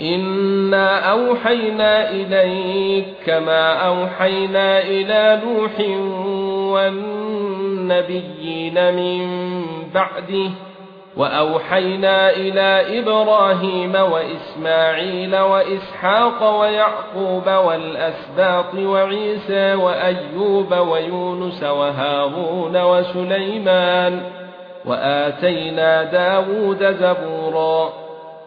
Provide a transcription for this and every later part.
إنا أوحينا إليك كما أوحينا إلى نوح والنبيين من بعده وأوحينا إلى إبراهيم وإسماعيل وإسحاق ويعقوب والأسباط وعيسى وأيوب ويونس وهارون وسليمان وآتينا داود زبورا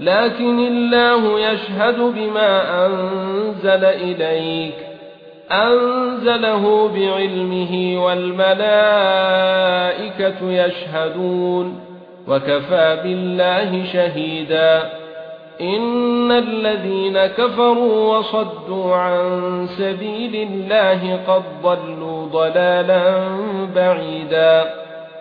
لكن الله يشهد بما أنزل إليك أنزله بعلمه والملائكة يشهدون وكفى بالله شهيدا. إن الذين كفروا وصدوا عن سبيل الله قد ضلوا ضلالا بعيدا.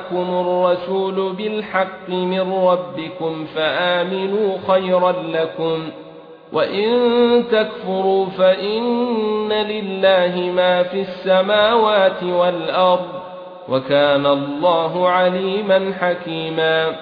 جاءكم الرسول بالحق من ربكم فآمنوا خيرا لكم وإن تكفروا فإن لله ما في السماوات والأرض وكان الله عليما حكيما